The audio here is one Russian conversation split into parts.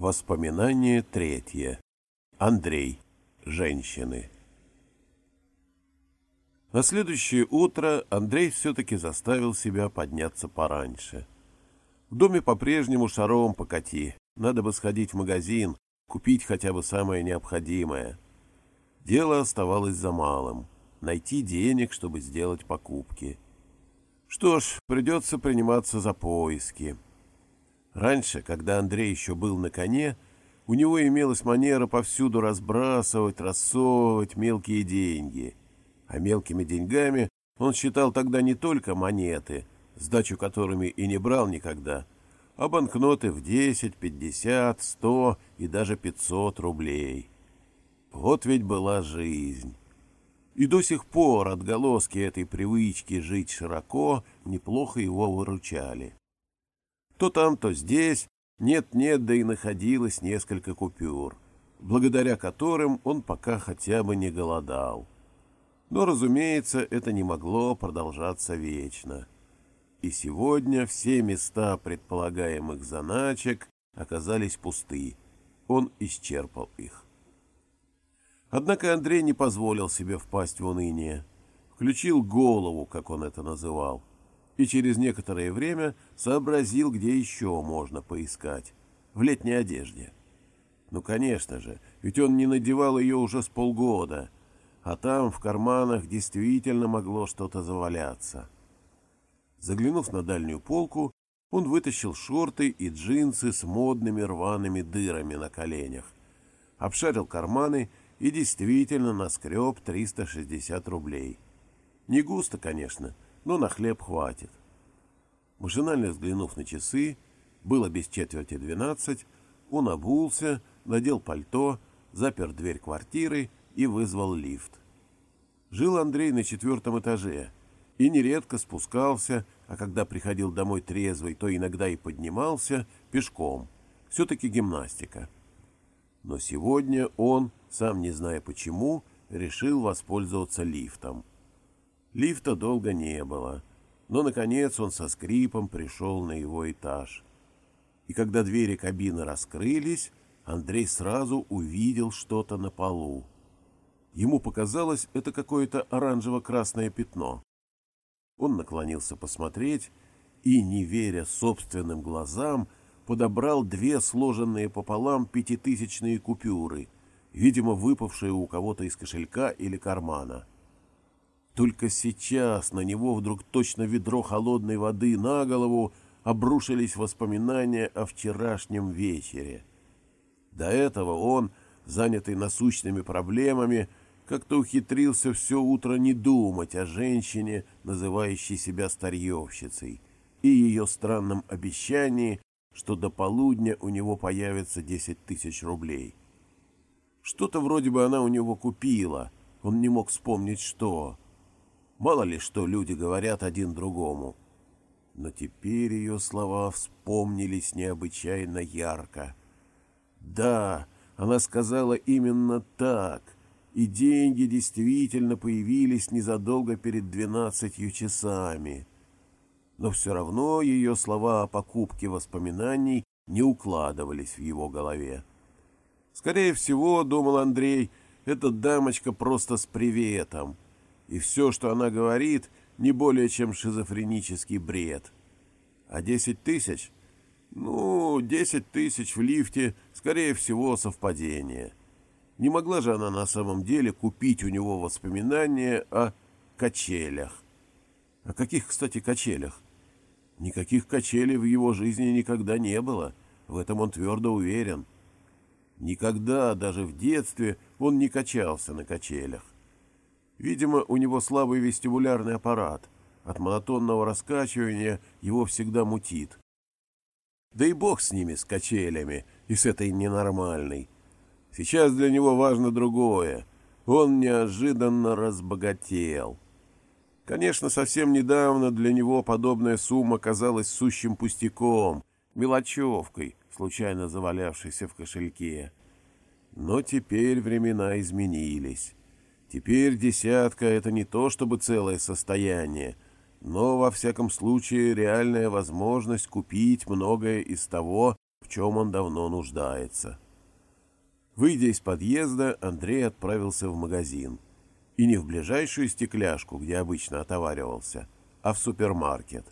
Воспоминание третье. Андрей. Женщины. На следующее утро Андрей все-таки заставил себя подняться пораньше. В доме по-прежнему шаром покати. Надо бы сходить в магазин, купить хотя бы самое необходимое. Дело оставалось за малым — найти денег, чтобы сделать покупки. Что ж, придется приниматься за поиски. Раньше, когда Андрей еще был на коне, у него имелась манера повсюду разбрасывать, рассовывать мелкие деньги. А мелкими деньгами он считал тогда не только монеты, сдачу которыми и не брал никогда, а банкноты в 10, 50, 100 и даже 500 рублей. Вот ведь была жизнь. И до сих пор отголоски этой привычки жить широко неплохо его выручали. То там, то здесь, нет-нет, да и находилось несколько купюр, благодаря которым он пока хотя бы не голодал. Но, разумеется, это не могло продолжаться вечно. И сегодня все места предполагаемых заначек оказались пусты. Он исчерпал их. Однако Андрей не позволил себе впасть в уныние. Включил голову, как он это называл и через некоторое время сообразил, где еще можно поискать. В летней одежде. Ну, конечно же, ведь он не надевал ее уже с полгода, а там в карманах действительно могло что-то заваляться. Заглянув на дальнюю полку, он вытащил шорты и джинсы с модными рваными дырами на коленях, обшарил карманы и действительно наскреб 360 рублей. Не густо, конечно, — но на хлеб хватит. Машинально взглянув на часы, было без четверти двенадцать, он обулся, надел пальто, запер дверь квартиры и вызвал лифт. Жил Андрей на четвертом этаже и нередко спускался, а когда приходил домой трезвый, то иногда и поднимался пешком. Все-таки гимнастика. Но сегодня он, сам не зная почему, решил воспользоваться лифтом. Лифта долго не было, но, наконец, он со скрипом пришел на его этаж. И когда двери кабины раскрылись, Андрей сразу увидел что-то на полу. Ему показалось, это какое-то оранжево-красное пятно. Он наклонился посмотреть и, не веря собственным глазам, подобрал две сложенные пополам пятитысячные купюры, видимо, выпавшие у кого-то из кошелька или кармана. Только сейчас на него вдруг точно ведро холодной воды на голову обрушились воспоминания о вчерашнем вечере. До этого он, занятый насущными проблемами, как-то ухитрился все утро не думать о женщине, называющей себя старьевщицей, и ее странном обещании, что до полудня у него появится десять тысяч рублей. Что-то вроде бы она у него купила, он не мог вспомнить что. Мало ли что люди говорят один другому. Но теперь ее слова вспомнились необычайно ярко. Да, она сказала именно так, и деньги действительно появились незадолго перед двенадцатью часами. Но все равно ее слова о покупке воспоминаний не укладывались в его голове. Скорее всего, думал Андрей, эта дамочка просто с приветом — и все, что она говорит, не более чем шизофренический бред. А десять тысяч? Ну, десять тысяч в лифте, скорее всего, совпадение. Не могла же она на самом деле купить у него воспоминания о качелях. О каких, кстати, качелях? Никаких качелей в его жизни никогда не было, в этом он твердо уверен. Никогда, даже в детстве, он не качался на качелях. Видимо, у него слабый вестибулярный аппарат. От монотонного раскачивания его всегда мутит. Да и бог с ними, с качелями, и с этой ненормальной. Сейчас для него важно другое. Он неожиданно разбогател. Конечно, совсем недавно для него подобная сумма казалась сущим пустяком, мелочевкой, случайно завалявшейся в кошельке. Но теперь времена изменились. Теперь десятка — это не то чтобы целое состояние, но, во всяком случае, реальная возможность купить многое из того, в чем он давно нуждается. Выйдя из подъезда, Андрей отправился в магазин. И не в ближайшую стекляшку, где обычно отоваривался, а в супермаркет.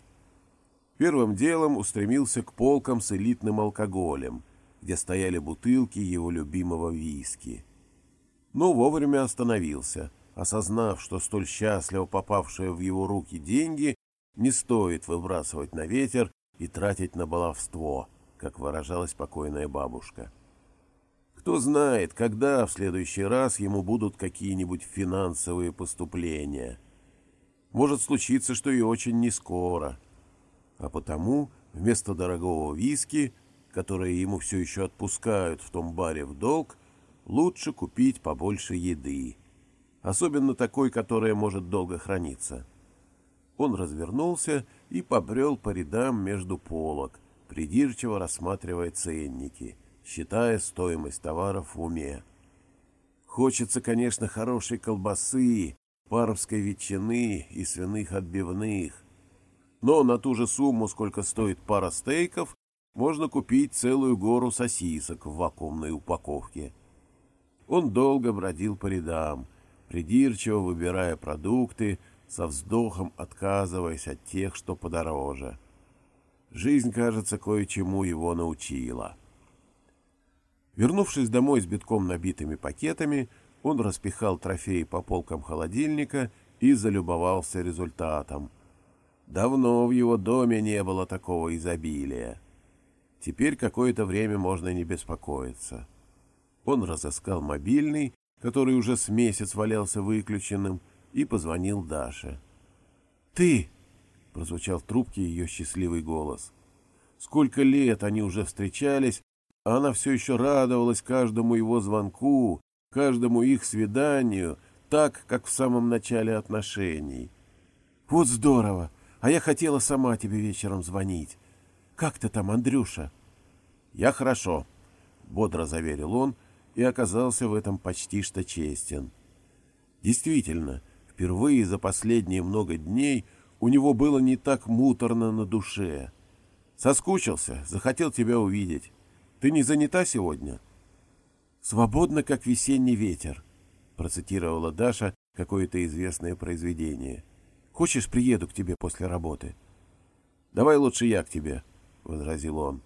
Первым делом устремился к полкам с элитным алкоголем, где стояли бутылки его любимого виски. Но вовремя остановился, осознав, что столь счастливо попавшие в его руки деньги не стоит выбрасывать на ветер и тратить на баловство, как выражалась покойная бабушка. Кто знает, когда в следующий раз ему будут какие-нибудь финансовые поступления. Может случиться, что и очень не скоро. А потому вместо дорогого виски, которое ему все еще отпускают в том баре в долг, лучше купить побольше еды, особенно такой, которая может долго храниться. Он развернулся и побрел по рядам между полок, придирчиво рассматривая ценники, считая стоимость товаров в уме. Хочется, конечно, хорошей колбасы, паровской ветчины и свиных отбивных. Но на ту же сумму, сколько стоит пара стейков, можно купить целую гору сосисок в вакуумной упаковке. Он долго бродил по рядам, придирчиво выбирая продукты, со вздохом отказываясь от тех, что подороже. Жизнь, кажется, кое-чему его научила. Вернувшись домой с битком набитыми пакетами, он распихал трофеи по полкам холодильника и залюбовался результатом. Давно в его доме не было такого изобилия. Теперь какое-то время можно не беспокоиться. Он разыскал мобильный, который уже с месяц валялся выключенным, и позвонил Даше. «Ты!» — прозвучал в трубке ее счастливый голос. Сколько лет они уже встречались, а она все еще радовалась каждому его звонку, каждому их свиданию, так, как в самом начале отношений. «Вот здорово! А я хотела сама тебе вечером звонить. Как ты там, Андрюша?» «Я хорошо», — бодро заверил он, — и оказался в этом почти что честен. Действительно, впервые за последние много дней у него было не так муторно на душе. Соскучился, захотел тебя увидеть. Ты не занята сегодня? Свободно, как весенний ветер, процитировала Даша какое-то известное произведение. Хочешь, приеду к тебе после работы? Давай лучше я к тебе, возразил он.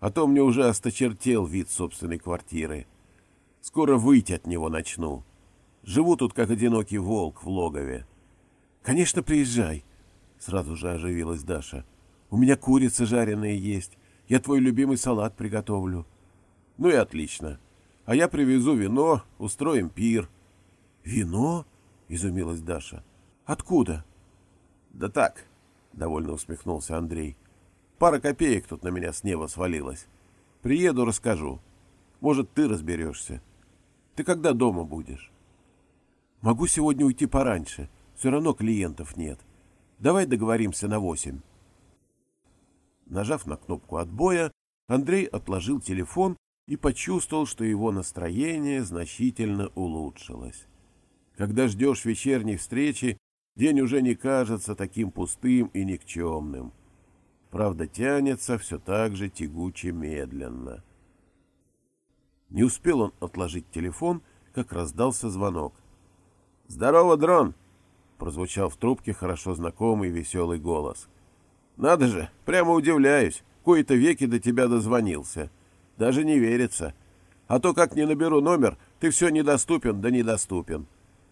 А то мне уже осточертел вид собственной квартиры. Скоро выйти от него начну. Живу тут, как одинокий волк в логове. — Конечно, приезжай, — сразу же оживилась Даша. — У меня курица жареная есть. Я твой любимый салат приготовлю. — Ну и отлично. А я привезу вино, устроим пир. — Вино? — изумилась Даша. — Откуда? — Да так, — довольно усмехнулся Андрей. — Пара копеек тут на меня с неба свалилась. Приеду, расскажу. Может, ты разберешься. — ты когда дома будешь? Могу сегодня уйти пораньше. Все равно клиентов нет. Давай договоримся на восемь. Нажав на кнопку отбоя, Андрей отложил телефон и почувствовал, что его настроение значительно улучшилось. Когда ждешь вечерней встречи, день уже не кажется таким пустым и никчемным. Правда, тянется все так же тягуче медленно. Не успел он отложить телефон, как раздался звонок. «Здорово, дрон!» — прозвучал в трубке хорошо знакомый веселый голос. «Надо же, прямо удивляюсь, кои-то веки до тебя дозвонился. Даже не верится. А то, как не наберу номер, ты все недоступен да недоступен.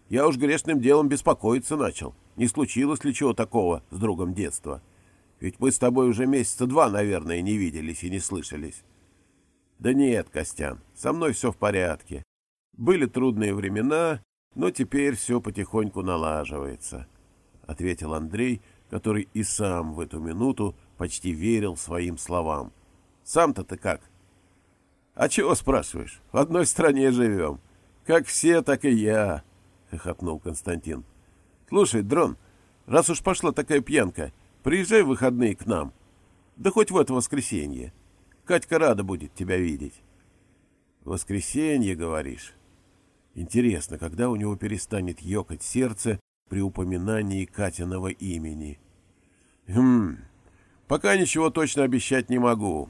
Я уж грешным делом беспокоиться начал. Не случилось ли чего такого с другом детства? Ведь мы с тобой уже месяца два, наверное, не виделись и не слышались». Да нет, Костян, со мной все в порядке. Были трудные времена, но теперь все потихоньку налаживается, — ответил Андрей, который и сам в эту минуту почти верил своим словам. Сам-то ты как? — А чего спрашиваешь? В одной стране живем. Как все, так и я, — хохотнул Константин. — Слушай, Дрон, раз уж пошла такая пьянка, приезжай в выходные к нам. Да хоть в это воскресенье. — Катька рада будет тебя видеть. Воскресенье, говоришь? Интересно, когда у него перестанет ёкать сердце при упоминании Катиного имени? Хм, пока ничего точно обещать не могу.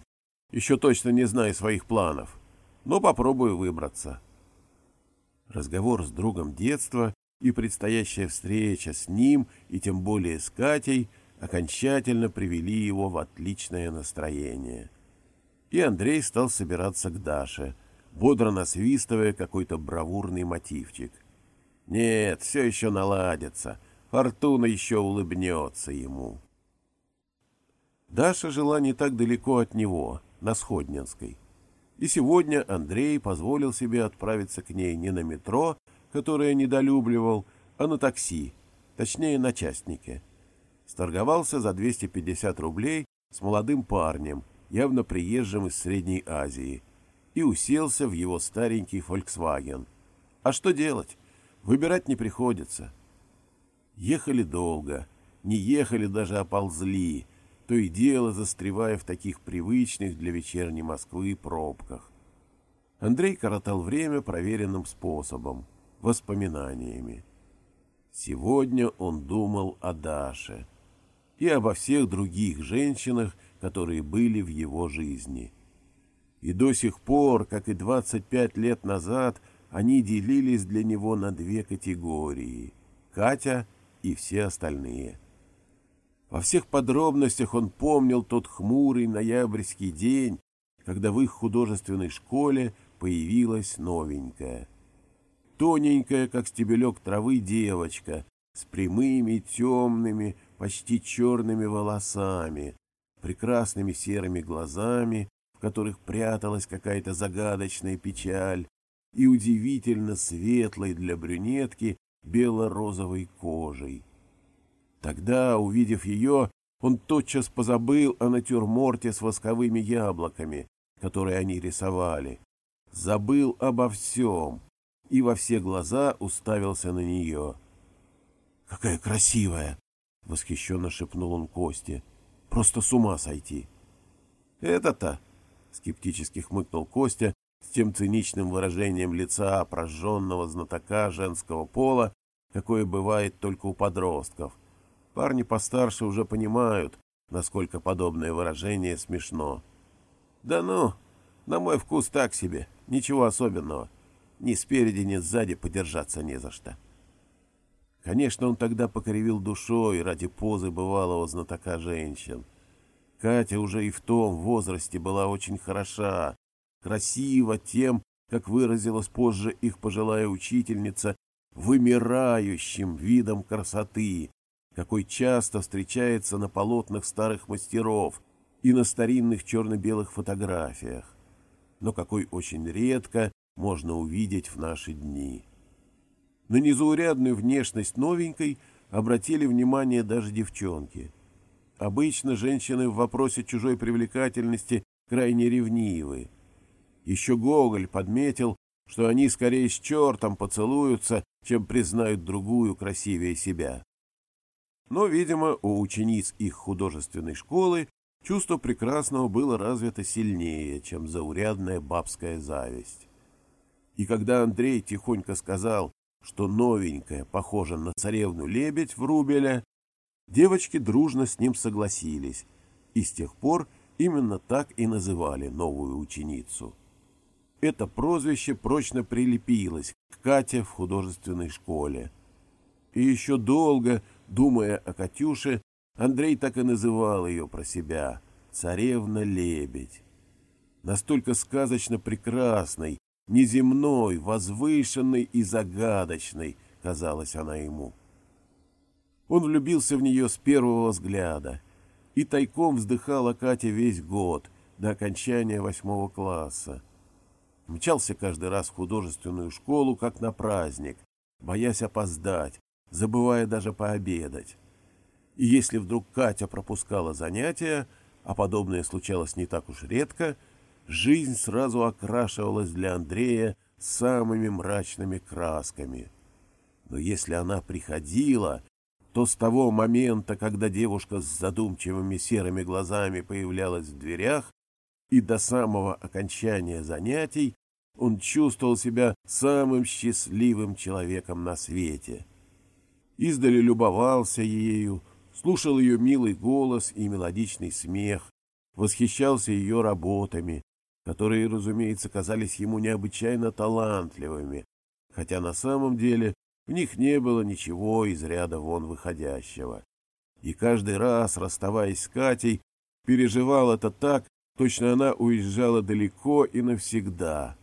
Еще точно не знаю своих планов, но попробую выбраться. Разговор с другом детства и предстоящая встреча с ним, и тем более с Катей, окончательно привели его в отличное настроение. И Андрей стал собираться к Даше, бодро насвистывая какой-то бравурный мотивчик. Нет, все еще наладится, фортуна еще улыбнется ему. Даша жила не так далеко от него, на Сходненской. И сегодня Андрей позволил себе отправиться к ней не на метро, которое недолюбливал, а на такси, точнее на частнике. Сторговался за 250 рублей с молодым парнем, явно приезжим из Средней Азии, и уселся в его старенький Volkswagen. А что делать? Выбирать не приходится. Ехали долго, не ехали даже, а ползли, то и дело застревая в таких привычных для вечерней Москвы пробках. Андрей коротал время проверенным способом — воспоминаниями. Сегодня он думал о Даше и обо всех других женщинах, которые были в его жизни. И до сих пор, как и 25 лет назад, они делились для него на две категории — Катя и все остальные — во всех подробностях он помнил тот хмурый ноябрьский день, когда в их художественной школе появилась новенькая. Тоненькая, как стебелек травы, девочка с прямыми, темными, почти черными волосами, прекрасными серыми глазами, в которых пряталась какая-то загадочная печаль, и удивительно светлой для брюнетки бело-розовой кожей. Тогда, увидев ее, он тотчас позабыл о натюрморте с восковыми яблоками, которые они рисовали. Забыл обо всем и во все глаза уставился на нее. «Какая красивая!» — восхищенно шепнул он Косте. «Просто с ума сойти!» «Это-то!» — скептически хмыкнул Костя с тем циничным выражением лица прожженного знатока женского пола, какое бывает только у подростков — Парни постарше уже понимают, насколько подобное выражение смешно. Да ну, на мой вкус так себе, ничего особенного. Ни спереди, ни сзади подержаться не за что. Конечно, он тогда покривил душой ради позы бывалого знатока женщин. Катя уже и в том возрасте была очень хороша, красива тем, как выразилась позже их пожилая учительница, вымирающим видом красоты, какой часто встречается на полотнах старых мастеров и на старинных черно-белых фотографиях, но какой очень редко можно увидеть в наши дни. На незаурядную внешность новенькой обратили внимание даже девчонки. Обычно женщины в вопросе чужой привлекательности крайне ревнивы. Еще Гоголь подметил, что они скорее с чертом поцелуются, чем признают другую красивее себя. Но, видимо, у учениц их художественной школы чувство прекрасного было развито сильнее, чем заурядная бабская зависть. И когда Андрей тихонько сказал, что новенькая похожа на царевну-лебедь в Рубеля, девочки дружно с ним согласились, и с тех пор именно так и называли новую ученицу. Это прозвище прочно прилепилось к Кате в художественной школе. И еще долго Думая о Катюше, Андрей так и называл ее про себя «Царевна-лебедь». Настолько сказочно прекрасной, неземной, возвышенной и загадочной казалась она ему. Он влюбился в нее с первого взгляда и тайком вздыхал о Кате весь год, до окончания восьмого класса. Мчался каждый раз в художественную школу, как на праздник, боясь опоздать, забывая даже пообедать. И если вдруг Катя пропускала занятия, а подобное случалось не так уж редко, жизнь сразу окрашивалась для Андрея самыми мрачными красками. Но если она приходила, то с того момента, когда девушка с задумчивыми серыми глазами появлялась в дверях, и до самого окончания занятий он чувствовал себя самым счастливым человеком на свете — издали любовался ею, слушал ее милый голос и мелодичный смех, восхищался ее работами, которые, разумеется, казались ему необычайно талантливыми, хотя на самом деле в них не было ничего из ряда вон выходящего. И каждый раз, расставаясь с Катей, переживал это так, точно она уезжала далеко и навсегда.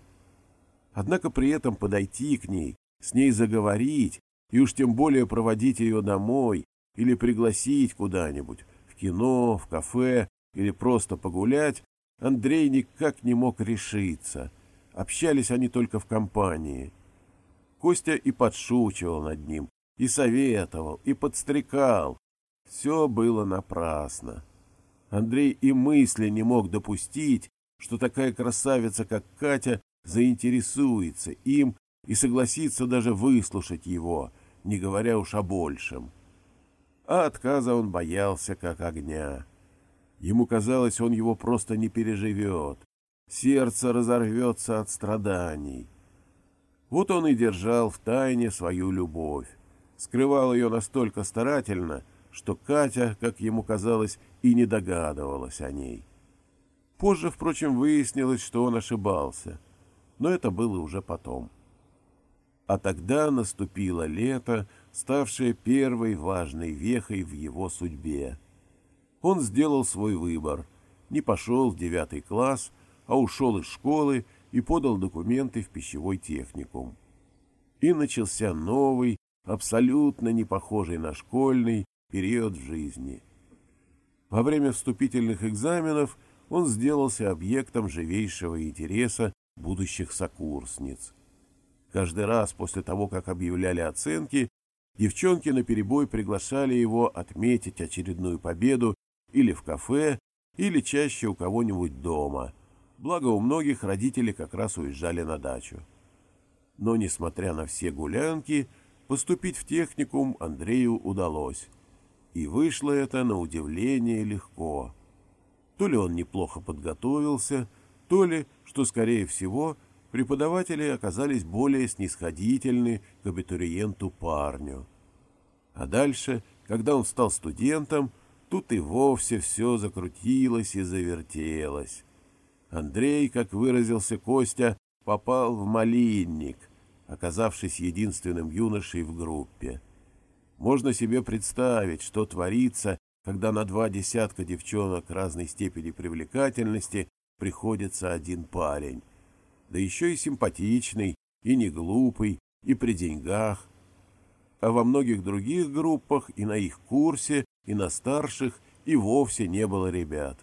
Однако при этом подойти к ней, с ней заговорить и уж тем более проводить ее домой или пригласить куда-нибудь, в кино, в кафе или просто погулять, Андрей никак не мог решиться. Общались они только в компании. Костя и подшучивал над ним, и советовал, и подстрекал. Все было напрасно. Андрей и мысли не мог допустить, что такая красавица, как Катя, заинтересуется им и согласится даже выслушать его, не говоря уж о большем. А отказа он боялся, как огня. Ему казалось, он его просто не переживет. Сердце разорвется от страданий. Вот он и держал в тайне свою любовь. Скрывал ее настолько старательно, что Катя, как ему казалось, и не догадывалась о ней. Позже, впрочем, выяснилось, что он ошибался, но это было уже потом. А тогда наступило лето, ставшее первой важной вехой в его судьбе. Он сделал свой выбор, не пошел в девятый класс, а ушел из школы и подал документы в пищевой техникум. И начался новый, абсолютно не похожий на школьный, период в жизни. Во время вступительных экзаменов он сделался объектом живейшего интереса будущих сокурсниц. Каждый раз после того, как объявляли оценки, девчонки наперебой приглашали его отметить очередную победу или в кафе, или чаще у кого-нибудь дома. Благо у многих родители как раз уезжали на дачу. Но, несмотря на все гулянки, поступить в техникум Андрею удалось. И вышло это на удивление легко. То ли он неплохо подготовился, то ли, что скорее всего, преподаватели оказались более снисходительны к абитуриенту парню. А дальше, когда он стал студентом, тут и вовсе все закрутилось и завертелось. Андрей, как выразился Костя, попал в малинник, оказавшись единственным юношей в группе. Можно себе представить, что творится, когда на два десятка девчонок разной степени привлекательности приходится один парень. Да еще и симпатичный, и не глупый, и при деньгах. А во многих других группах и на их курсе, и на старших и вовсе не было ребят.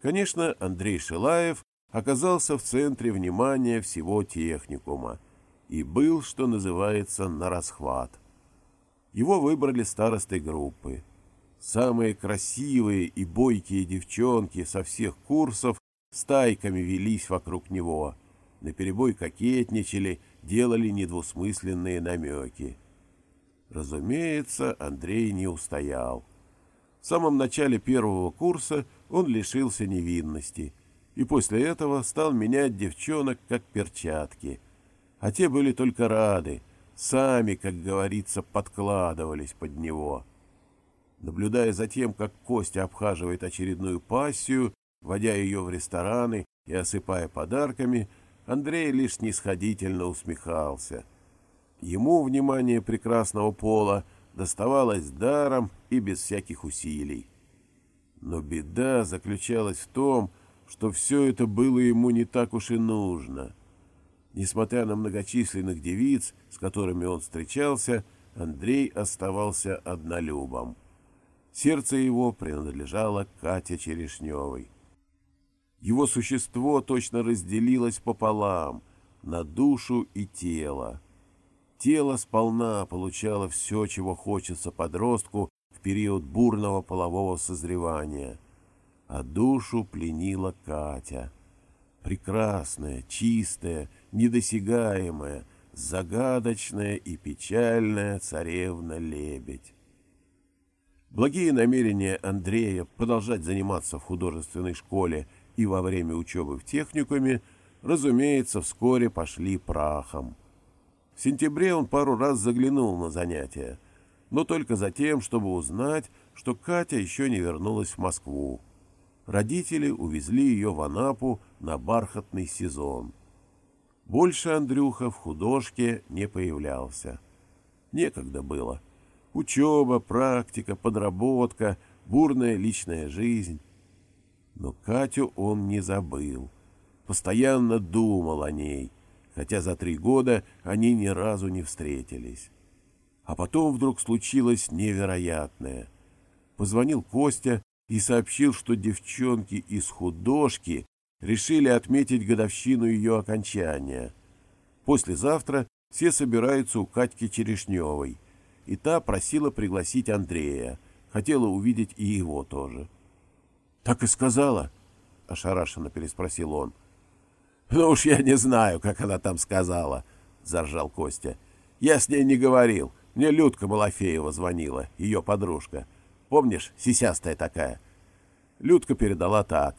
Конечно, Андрей Шилаев оказался в центре внимания всего техникума и был, что называется, на расхват. Его выбрали старостой группы. Самые красивые и бойкие девчонки со всех курсов стайками велись вокруг него, наперебой кокетничали, делали недвусмысленные намеки. Разумеется, Андрей не устоял. В самом начале первого курса он лишился невинности и после этого стал менять девчонок как перчатки. А те были только рады — сами, как говорится, подкладывались под него. Наблюдая за тем, как Костя обхаживает очередную пассию, водя ее в рестораны и осыпая подарками, Андрей лишь снисходительно усмехался. Ему внимание прекрасного пола доставалось даром и без всяких усилий. Но беда заключалась в том, что все это было ему не так уж и нужно — Несмотря на многочисленных девиц, с которыми он встречался, Андрей оставался однолюбом. Сердце его принадлежало Кате Черешневой. Его существо точно разделилось пополам, на душу и тело. Тело сполна получало все, чего хочется подростку в период бурного полового созревания, а душу пленила Катя. Прекрасная, чистая, недосягаемая, загадочная и печальная царевна-лебедь. Благие намерения Андрея продолжать заниматься в художественной школе и во время учебы в техникуме, разумеется, вскоре пошли прахом. В сентябре он пару раз заглянул на занятия, но только за тем, чтобы узнать, что Катя еще не вернулась в Москву. родители увезли ее в Анапу на бархатный сезон. Больше Андрюха в художке не появлялся. Некогда было. Учеба, практика, подработка, бурная личная жизнь. Но Катю он не забыл. Постоянно думал о ней, хотя за три года они ни разу не встретились. А потом вдруг случилось невероятное. Позвонил Костя и сообщил, что девчонки из художки решили отметить годовщину ее окончания. Послезавтра все собираются у Катьки Черешневой, и та просила пригласить Андрея, хотела увидеть и его тоже. — Так и сказала? — ошарашенно переспросил он. — Ну уж я не знаю, как она там сказала, — заржал Костя. — Я с ней не говорил. Мне Людка Малафеева звонила, ее подружка. Помнишь, сисястая такая? Людка передала так.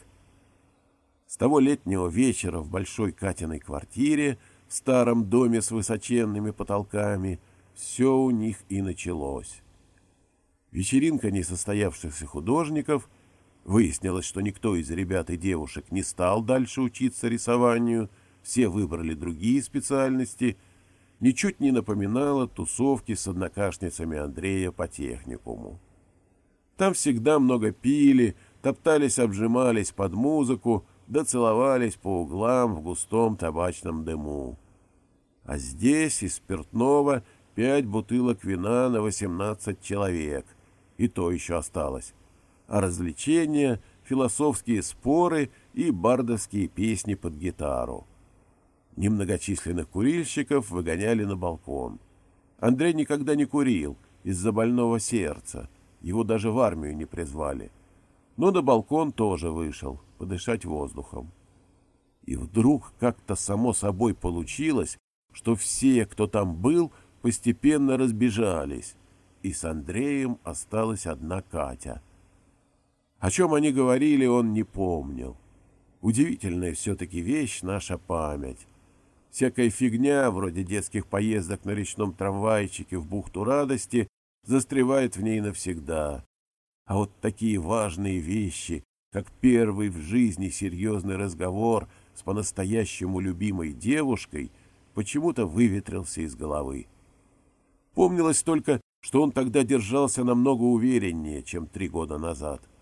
С того летнего вечера в большой Катиной квартире, в старом доме с высоченными потолками, все у них и началось. Вечеринка несостоявшихся художников — Выяснилось, что никто из ребят и девушек не стал дальше учиться рисованию, все выбрали другие специальности, ничуть не напоминало тусовки с однокашницами Андрея по техникуму. Там всегда много пили, топтались, обжимались под музыку, да целовались по углам в густом табачном дыму. А здесь из спиртного пять бутылок вина на восемнадцать человек, и то еще осталось развлечения, философские споры и бардовские песни под гитару. Немногочисленных курильщиков выгоняли на балкон. Андрей никогда не курил из-за больного сердца, его даже в армию не призвали. Но на балкон тоже вышел, подышать воздухом. И вдруг как-то само собой получилось, что все, кто там был, постепенно разбежались, и с Андреем осталась одна Катя — о чем они говорили, он не помнил. Удивительная все-таки вещь наша память. Всякая фигня, вроде детских поездок на речном трамвайчике в бухту радости, застревает в ней навсегда. А вот такие важные вещи, как первый в жизни серьезный разговор с по-настоящему любимой девушкой, почему-то выветрился из головы. Помнилось только, что он тогда держался намного увереннее, чем три года назад. —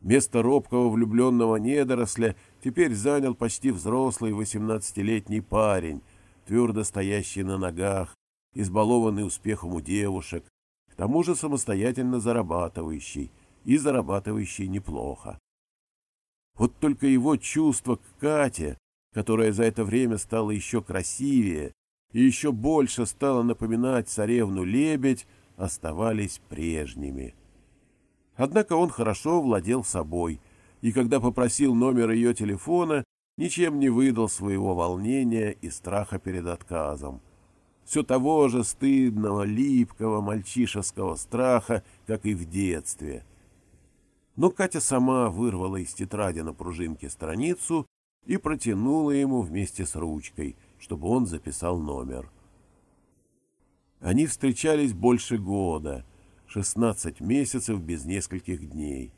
Место робкого влюбленного недоросля теперь занял почти взрослый восемнадцатилетний парень, твердо стоящий на ногах, избалованный успехом у девушек, к тому же самостоятельно зарабатывающий и зарабатывающий неплохо. Вот только его чувство к Кате, которая за это время стала еще красивее и еще больше стала напоминать царевну-лебедь, оставались прежними. Однако он хорошо владел собой, и когда попросил номер ее телефона, ничем не выдал своего волнения и страха перед отказом. Все того же стыдного, липкого, мальчишеского страха, как и в детстве. Но Катя сама вырвала из тетради на пружинке страницу и протянула ему вместе с ручкой, чтобы он записал номер. Они встречались больше года — 16 месяцев без нескольких дней.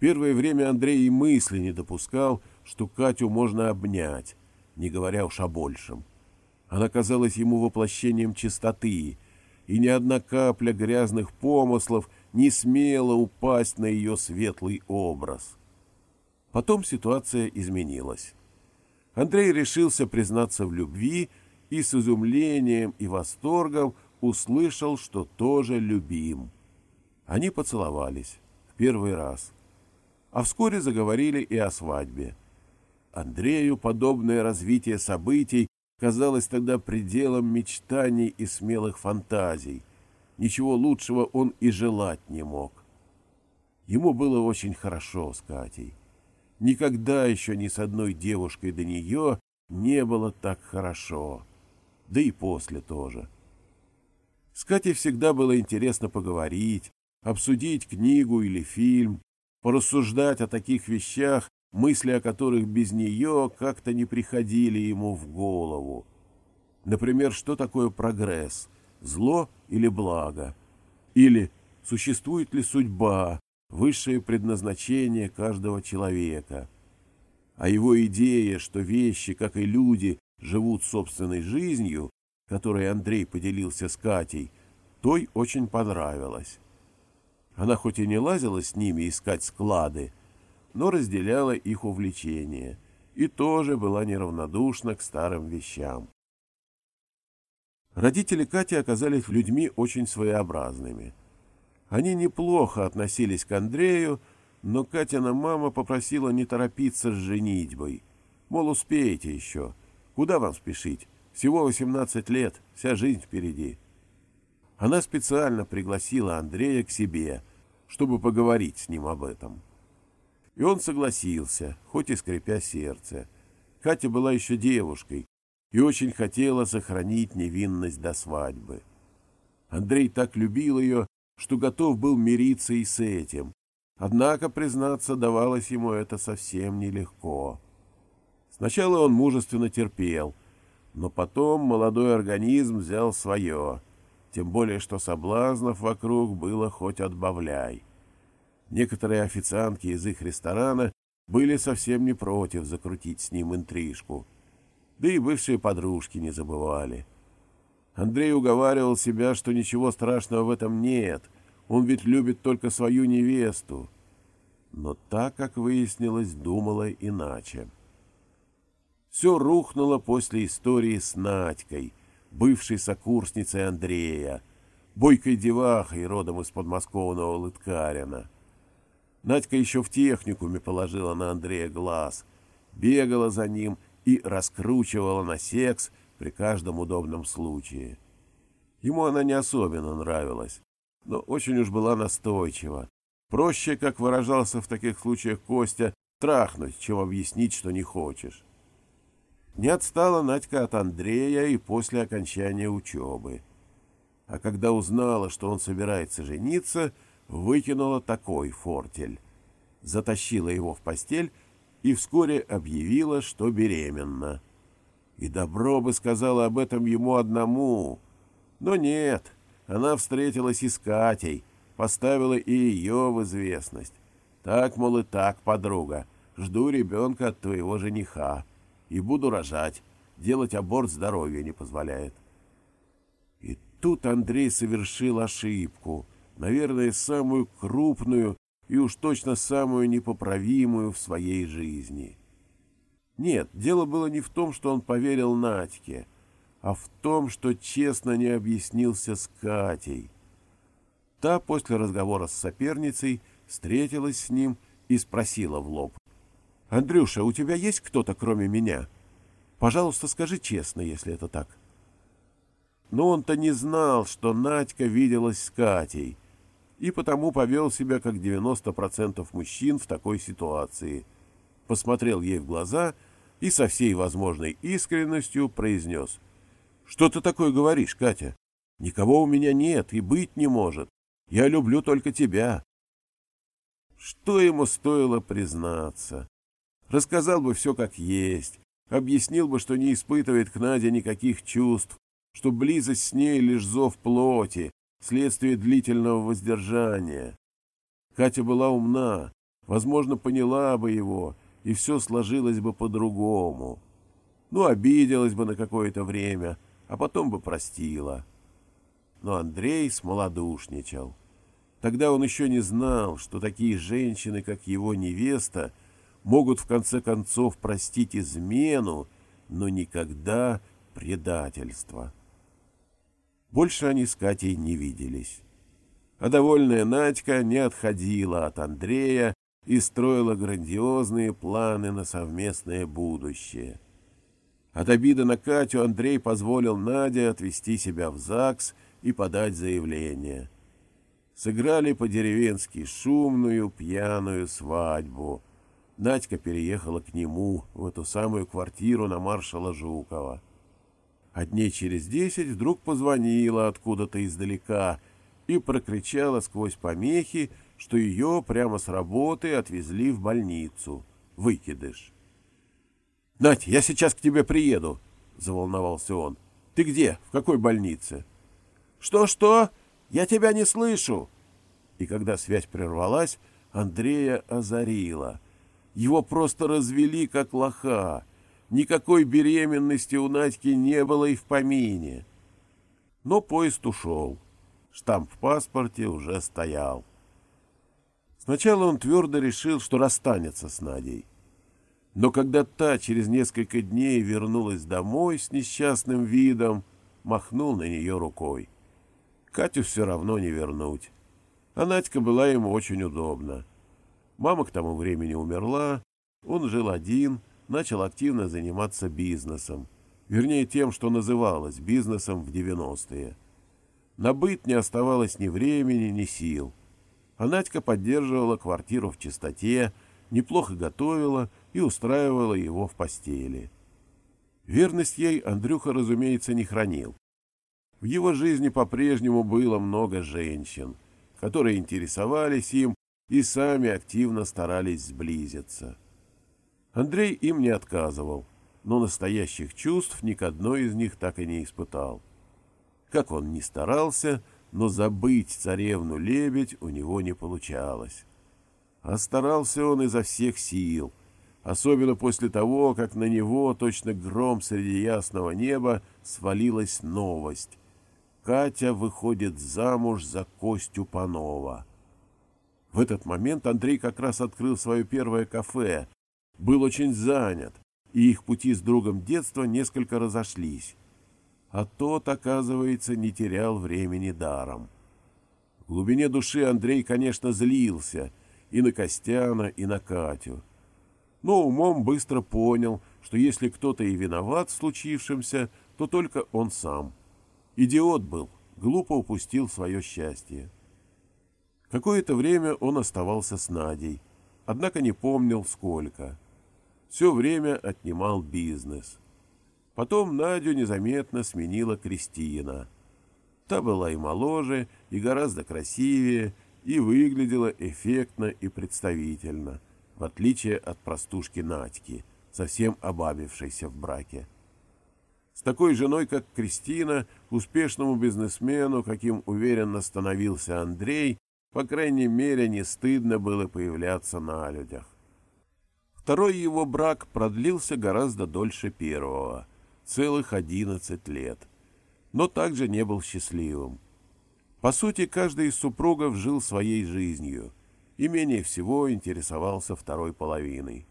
Первое время Андрей и мысли не допускал, что Катю можно обнять, не говоря уж о большем. Она казалась ему воплощением чистоты, и ни одна капля грязных помыслов не смела упасть на ее светлый образ. Потом ситуация изменилась. Андрей решился признаться в любви и с изумлением и восторгом услышал, что тоже любим. Они поцеловались в первый раз, а вскоре заговорили и о свадьбе. Андрею подобное развитие событий казалось тогда пределом мечтаний и смелых фантазий. Ничего лучшего он и желать не мог. Ему было очень хорошо с Катей. Никогда еще ни с одной девушкой до нее не было так хорошо. Да и после тоже. — с Катей всегда было интересно поговорить, обсудить книгу или фильм, порассуждать о таких вещах, мысли о которых без нее как-то не приходили ему в голову. Например, что такое прогресс, зло или благо? Или существует ли судьба, высшее предназначение каждого человека. А его идея, что вещи, как и люди, живут собственной жизнью, которой Андрей поделился с Катей, той очень понравилась. Она хоть и не лазила с ними искать склады, но разделяла их увлечение и тоже была неравнодушна к старым вещам. Родители Кати оказались людьми очень своеобразными. Они неплохо относились к Андрею, но Катина мама попросила не торопиться с женитьбой. Мол, успеете еще. Куда вам спешить? Всего 18 лет, вся жизнь впереди. Она специально пригласила Андрея к себе, чтобы поговорить с ним об этом. И он согласился, хоть и скрипя сердце. Катя была еще девушкой и очень хотела сохранить невинность до свадьбы. Андрей так любил ее, что готов был мириться и с этим. Однако, признаться, давалось ему это совсем нелегко. Сначала он мужественно терпел, но потом молодой организм взял свое, тем более что соблазнов вокруг было хоть отбавляй. Некоторые официантки из их ресторана были совсем не против закрутить с ним интрижку. Да и бывшие подружки не забывали. Андрей уговаривал себя, что ничего страшного в этом нет, он ведь любит только свою невесту. Но так, как выяснилось, думала иначе. Все рухнуло после истории с Надькой, бывшей сокурсницей Андрея, бойкой девахой, родом из подмосковного Лыткарина. Надька еще в техникуме положила на Андрея глаз, бегала за ним и раскручивала на секс при каждом удобном случае. Ему она не особенно нравилась, но очень уж была настойчива. Проще, как выражался в таких случаях Костя, трахнуть, чем объяснить, что не хочешь. Не отстала Надька от Андрея и после окончания учебы. А когда узнала, что он собирается жениться, выкинула такой фортель. Затащила его в постель и вскоре объявила, что беременна. И добро бы сказала об этом ему одному. Но нет, она встретилась и с Катей, поставила и ее в известность. Так, мол, и так, подруга, жду ребенка от твоего жениха. И буду рожать. Делать аборт здоровья не позволяет. И тут Андрей совершил ошибку — наверное, самую крупную и уж точно самую непоправимую в своей жизни. Нет, дело было не в том, что он поверил Надьке, а в том, что честно не объяснился с Катей. Та после разговора с соперницей встретилась с ним и спросила в лоб. «Андрюша, у тебя есть кто-то, кроме меня? Пожалуйста, скажи честно, если это так». Но он-то не знал, что Надька виделась с Катей — и потому повел себя как 90% мужчин в такой ситуации. Посмотрел ей в глаза и со всей возможной искренностью произнес. «Что ты такое говоришь, Катя? Никого у меня нет и быть не может. Я люблю только тебя». Что ему стоило признаться? Рассказал бы все как есть, объяснил бы, что не испытывает к Наде никаких чувств, что близость с ней лишь зов плоти, следствие длительного воздержания. Катя была умна, возможно, поняла бы его, и все сложилось бы по-другому. Ну, обиделась бы на какое-то время, а потом бы простила. Но Андрей смолодушничал. Тогда он еще не знал, что такие женщины, как его невеста, могут в конце концов простить измену, но никогда предательство. Больше они с Катей не виделись. А довольная Надька не отходила от Андрея и строила грандиозные планы на совместное будущее. От обиды на Катю Андрей позволил Наде отвезти себя в ЗАГС и подать заявление. Сыграли по-деревенски шумную, пьяную свадьбу. Надька переехала к нему, в эту самую квартиру на маршала Жукова а дней через десять вдруг позвонила откуда-то издалека и прокричала сквозь помехи, что ее прямо с работы отвезли в больницу. Выкидыш. — Надь, я сейчас к тебе приеду, — заволновался он. — Ты где? В какой больнице? — Что-что? Я тебя не слышу. И когда связь прервалась, Андрея озарило. Его просто развели как лоха. Никакой беременности у Надьки не было и в помине. Но поезд ушел. Штамп в паспорте уже стоял. Сначала он твердо решил, что расстанется с Надей. Но когда та через несколько дней вернулась домой с несчастным видом, махнул на нее рукой. Катю все равно не вернуть. А Надька была ему очень удобна. Мама к тому времени умерла, он жил один, начал активно заниматься бизнесом. Вернее, тем, что называлось бизнесом в 90-е. На быт не оставалось ни времени, ни сил. А Надька поддерживала квартиру в чистоте, неплохо готовила и устраивала его в постели. Верность ей Андрюха, разумеется, не хранил. В его жизни по-прежнему было много женщин, которые интересовались им и сами активно старались сблизиться. Андрей им не отказывал, но настоящих чувств ни к одной из них так и не испытал. Как он ни старался, но забыть царевну-лебедь у него не получалось. А старался он изо всех сил, особенно после того, как на него, точно гром среди ясного неба, свалилась новость. Катя выходит замуж за Костю Панова. В этот момент Андрей как раз открыл свое первое кафе, был очень занят, и их пути с другом детства несколько разошлись. А тот, оказывается, не терял времени даром. В глубине души Андрей, конечно, злился — и на Костяна, и на Катю. Но умом быстро понял, что если кто-то и виноват в случившемся, то только он сам. Идиот был, глупо упустил свое счастье. Какое-то время он оставался с Надей, однако не помнил, сколько. Все время отнимал бизнес. Потом Надю незаметно сменила Кристина. Та была и моложе, и гораздо красивее, и выглядела эффектно и представительно, в отличие от простушки Надьки, совсем обабившейся в браке. С такой женой, как Кристина, успешному бизнесмену, каким уверенно становился Андрей, по крайней мере, не стыдно было появляться на людях. Второй его брак продлился гораздо дольше первого, целых одиннадцать лет, но также не был счастливым. По сути, каждый из супругов жил своей жизнью и менее всего интересовался второй половиной.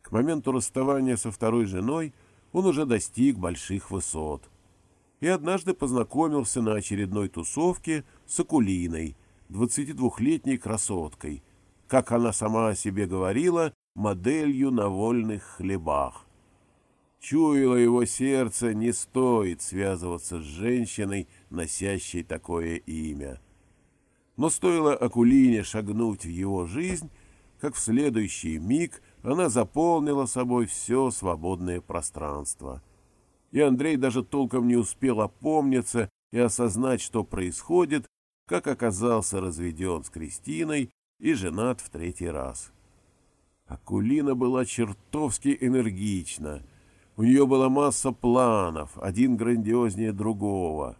К моменту расставания со второй женой он уже достиг больших высот. И однажды познакомился на очередной тусовке с Акулиной, 22-летней красоткой, как она сама о себе говорила, моделью на вольных хлебах. Чуяло его сердце, не стоит связываться с женщиной, носящей такое имя. Но стоило Акулине шагнуть в его жизнь, как в следующий миг она заполнила собой все свободное пространство. И Андрей даже толком не успел опомниться и осознать, что происходит, как оказался разведен с Кристиной и женат в третий раз. Акулина была чертовски энергична — у нее была масса планов, один грандиознее другого,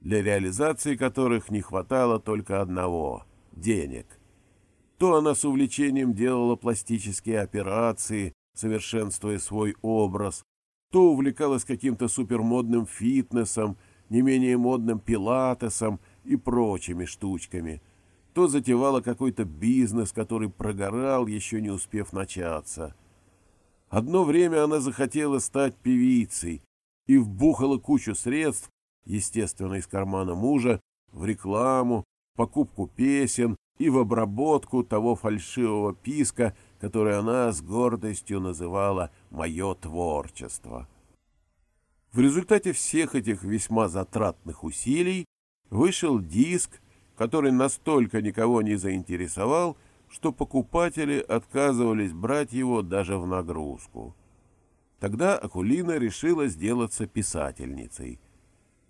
для реализации которых не хватало только одного — денег. То она с увлечением делала пластические операции, совершенствуя свой образ, то увлекалась каким-то супермодным фитнесом, не менее модным пилатесом и прочими штучками, то затевала какой-то бизнес, который прогорал, еще не успев начаться — Одно время она захотела стать певицей и вбухала кучу средств, естественно, из кармана мужа, в рекламу, покупку песен и в обработку того фальшивого писка, который она с гордостью называла «моё творчество». В результате всех этих весьма затратных усилий вышел диск, который настолько никого не заинтересовал, что покупатели отказывались брать его даже в нагрузку. Тогда Акулина решила сделаться писательницей.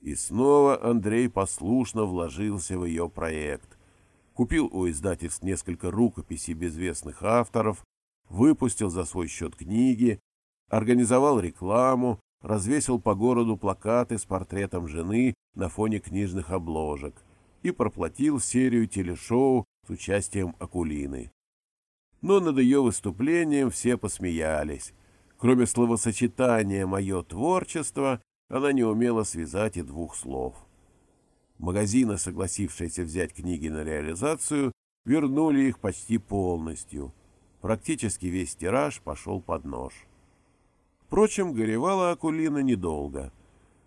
И снова Андрей послушно вложился в ее проект. Купил у издательств несколько рукописей безвестных авторов, выпустил за свой счет книги, организовал рекламу, развесил по городу плакаты с портретом жены на фоне книжных обложек и проплатил серию телешоу с участием Акулины. Но над ее выступлением все посмеялись. Кроме словосочетания «мое творчество», она не умела связать и двух слов. Магазины, согласившиеся взять книги на реализацию, вернули их почти полностью. Практически весь тираж пошел под нож. Впрочем, горевала Акулина недолго.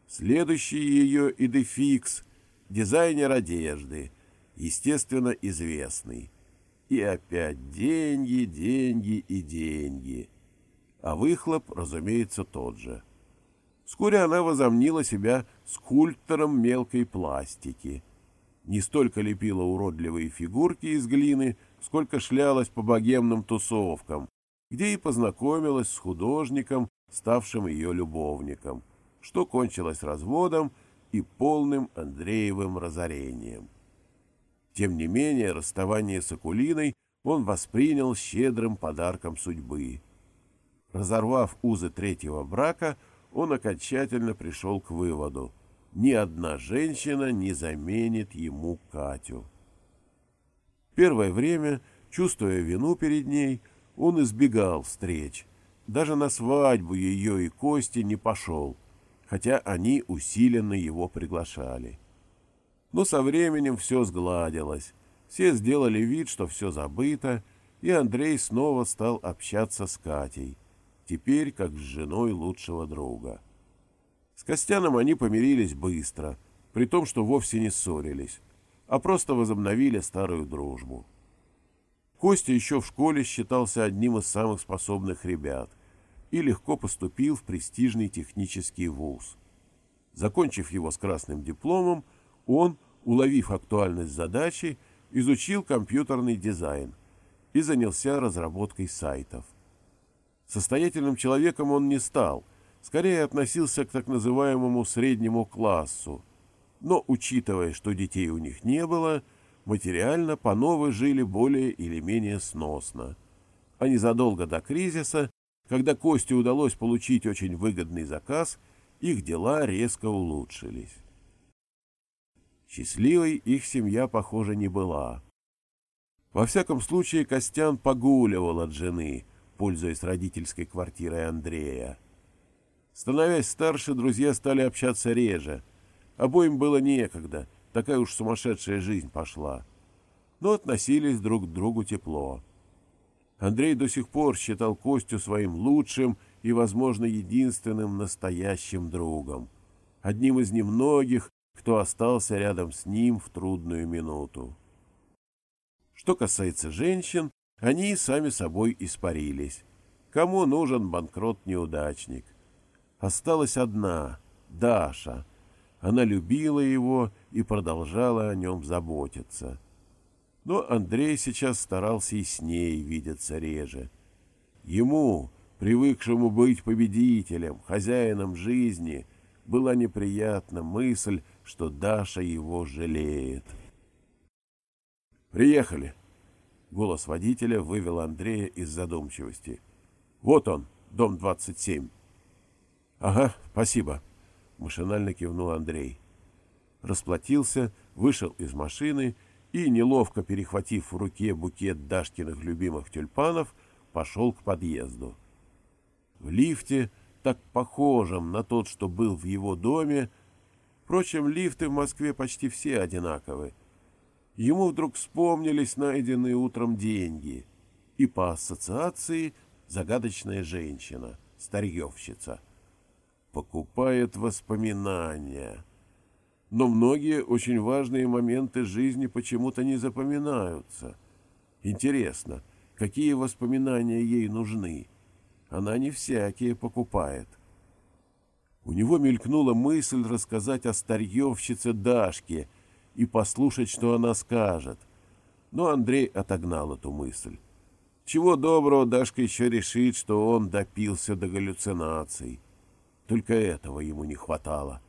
Следующий ее идефикс — дизайнер одежды, естественно, известный. И опять деньги, деньги и деньги. А выхлоп, разумеется, тот же. Вскоре она возомнила себя скульптором мелкой пластики. Не столько лепила уродливые фигурки из глины, сколько шлялась по богемным тусовкам, где и познакомилась с художником, ставшим ее любовником, что кончилось разводом и полным Андреевым разорением. Тем не менее, расставание с Акулиной он воспринял щедрым подарком судьбы. Разорвав узы третьего брака, он окончательно пришел к выводу – ни одна женщина не заменит ему Катю. Первое время, чувствуя вину перед ней, он избегал встреч. Даже на свадьбу ее и Кости не пошел, хотя они усиленно его приглашали. Но со временем все сгладилось. Все сделали вид, что все забыто, и Андрей снова стал общаться с Катей, теперь как с женой лучшего друга. С Костяном они помирились быстро, при том, что вовсе не ссорились, а просто возобновили старую дружбу. Костя еще в школе считался одним из самых способных ребят и легко поступил в престижный технический вуз. Закончив его с красным дипломом, он, уловив актуальность задачи, изучил компьютерный дизайн и занялся разработкой сайтов. Состоятельным человеком он не стал, скорее относился к так называемому среднему классу, но, учитывая, что детей у них не было, материально Пановы жили более или менее сносно. А незадолго до кризиса, когда Косте удалось получить очень выгодный заказ, их дела резко улучшились. Счастливой их семья, похоже, не была. Во всяком случае, Костян погуливал от жены, пользуясь родительской квартирой Андрея. Становясь старше, друзья стали общаться реже. Обоим было некогда, такая уж сумасшедшая жизнь пошла. Но относились друг к другу тепло. Андрей до сих пор считал Костю своим лучшим и, возможно, единственным настоящим другом. Одним из немногих, кто остался рядом с ним в трудную минуту. Что касается женщин, они сами собой испарились. Кому нужен банкрот-неудачник? Осталась одна — Даша. Она любила его и продолжала о нем заботиться. Но Андрей сейчас старался и с ней видеться реже. Ему, привыкшему быть победителем, хозяином жизни, была неприятна мысль, что Даша его жалеет. «Приехали!» — голос водителя вывел Андрея из задумчивости. «Вот он, дом 27». «Ага, спасибо», — машинально кивнул Андрей. Расплатился, вышел из машины и, неловко перехватив в руке букет Дашкиных любимых тюльпанов, пошел к подъезду. В лифте, так похожем на тот, что был в его доме, впрочем, лифты в Москве почти все одинаковы, ему вдруг вспомнились найденные утром деньги и по ассоциации загадочная женщина, старьевщица — покупает воспоминания. Но многие очень важные моменты жизни почему-то не запоминаются. Интересно, какие воспоминания ей нужны? Она не всякие покупает. У него мелькнула мысль рассказать о старьевщице Дашке и послушать, что она скажет. Но Андрей отогнал эту мысль. Чего доброго Дашка еще решит, что он допился до галлюцинаций. Только этого ему не хватало.